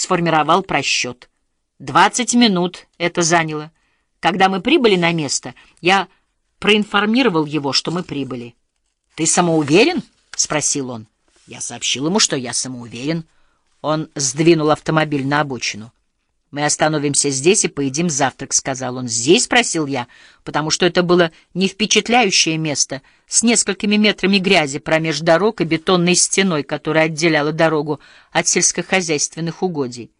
сформировал просчет. Двадцать минут это заняло. Когда мы прибыли на место, я проинформировал его, что мы прибыли. «Ты самоуверен?» — спросил он. Я сообщил ему, что я самоуверен. Он сдвинул автомобиль на обочину. «Мы остановимся здесь и поедим завтрак», — сказал он. «Здесь?» — спросил я, потому что это было не впечатляющее место с несколькими метрами грязи промеж дорог и бетонной стеной, которая отделяла дорогу от сельскохозяйственных угодий.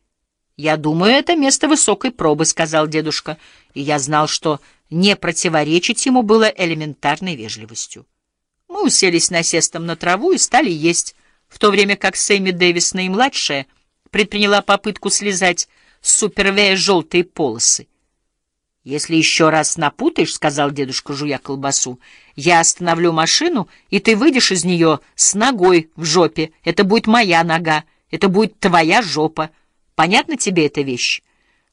«Я думаю, это место высокой пробы», — сказал дедушка, и я знал, что не противоречить ему было элементарной вежливостью. Мы уселись насестом на траву и стали есть, в то время как Сэмми Дэвис, наимладшая, предприняла попытку слезать супервея желтые полосы. «Если еще раз напутаешь, — сказал дедушка, жуя колбасу, — я остановлю машину, и ты выйдешь из нее с ногой в жопе. Это будет моя нога, это будет твоя жопа. Понятно тебе эта вещь?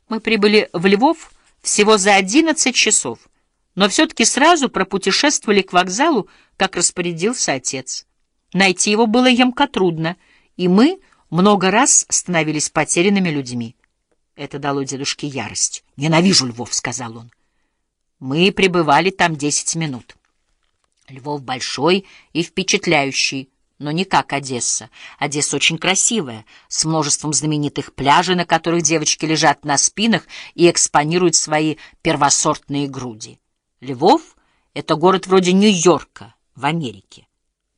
Мы прибыли в Львов всего за одиннадцать часов, но все-таки сразу пропутешествовали к вокзалу, как распорядился отец. Найти его было емко трудно, и мы много раз становились потерянными людьми. Это дало дедушке ярость. «Ненавижу Львов», — сказал он. Мы пребывали там десять минут. Львов большой и впечатляющий, но не как Одесса. Одесса очень красивая, с множеством знаменитых пляжей, на которых девочки лежат на спинах и экспонируют свои первосортные груди. Львов — это город вроде Нью-Йорка в Америке.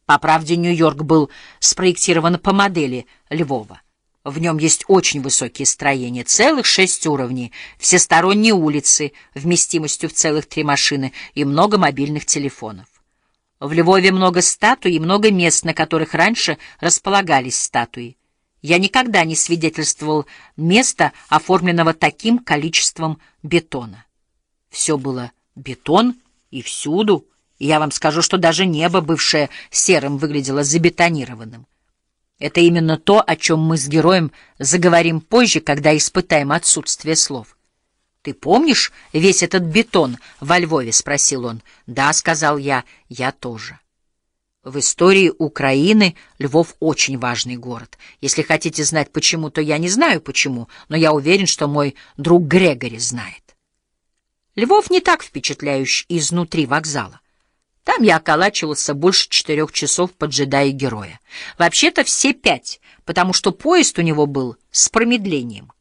По правде, Нью-Йорк был спроектирован по модели Львова. В нем есть очень высокие строения, целых шесть уровней, всесторонние улицы, вместимостью в целых три машины и много мобильных телефонов. В Львове много статуй и много мест, на которых раньше располагались статуи. Я никогда не свидетельствовал места, оформленного таким количеством бетона. Все было бетон и всюду, и я вам скажу, что даже небо, бывшее серым, выглядело забетонированным. Это именно то, о чем мы с героем заговорим позже, когда испытаем отсутствие слов. «Ты помнишь весь этот бетон во Львове?» — спросил он. «Да», — сказал я, — «я тоже». В истории Украины Львов очень важный город. Если хотите знать почему, то я не знаю почему, но я уверен, что мой друг Грегори знает. Львов не так впечатляющий изнутри вокзала. Там я околачивался больше четырех часов, поджидая героя. Вообще-то все пять, потому что поезд у него был с промедлением.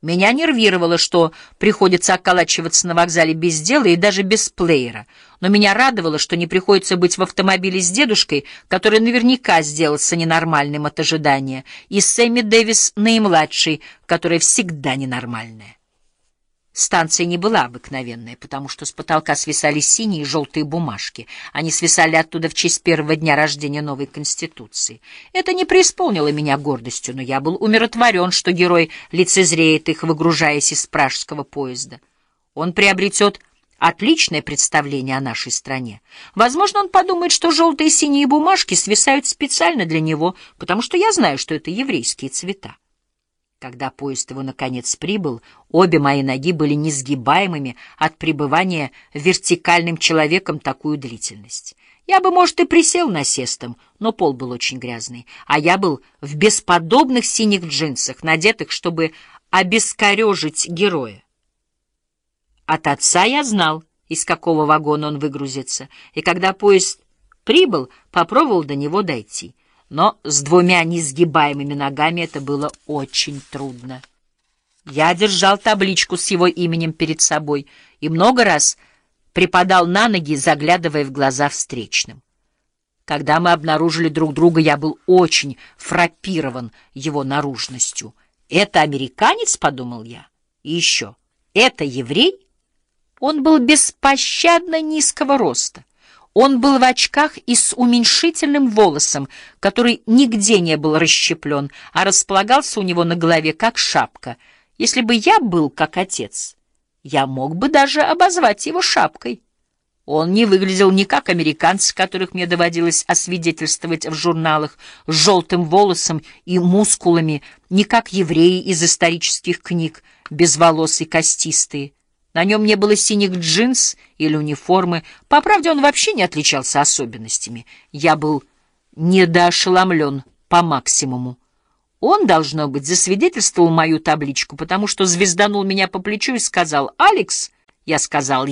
Меня нервировало, что приходится околачиваться на вокзале без дела и даже без плеера, но меня радовало, что не приходится быть в автомобиле с дедушкой, который наверняка сделался ненормальным от ожидания, и Сэмми Дэвис наимладшей, которая всегда ненормальная. Станция не была обыкновенная, потому что с потолка свисали синие и желтые бумажки. Они свисали оттуда в честь первого дня рождения новой Конституции. Это не преисполнило меня гордостью, но я был умиротворен, что герой лицезреет их, выгружаясь из пражского поезда. Он приобретет отличное представление о нашей стране. Возможно, он подумает, что желтые и синие бумажки свисают специально для него, потому что я знаю, что это еврейские цвета. Когда поезд его наконец прибыл, обе мои ноги были несгибаемыми от пребывания вертикальным человеком такую длительность. Я бы, может, и присел насестом, но пол был очень грязный, а я был в бесподобных синих джинсах, надетых, чтобы обескорежить героя. От отца я знал, из какого вагона он выгрузится, и когда поезд прибыл, попробовал до него дойти — но с двумя несгибаемыми ногами это было очень трудно. Я держал табличку с его именем перед собой и много раз припадал на ноги, заглядывая в глаза встречным. Когда мы обнаружили друг друга, я был очень фраппирован его наружностью. «Это американец?» — подумал я. «И еще, это еврей?» Он был беспощадно низкого роста. Он был в очках и с уменьшительным волосом, который нигде не был расщеплен, а располагался у него на голове, как шапка. Если бы я был как отец, я мог бы даже обозвать его шапкой. Он не выглядел ни как американцы, которых мне доводилось освидетельствовать в журналах, с желтым волосом и мускулами, ни как евреи из исторических книг, без волос и костистые. На нем не было синих джинс или униформы. По правде, он вообще не отличался особенностями. Я был недоошеломлен по максимуму. Он, должно быть, засвидетельствовал мою табличку, потому что звезданул меня по плечу и сказал «Алекс», я сказал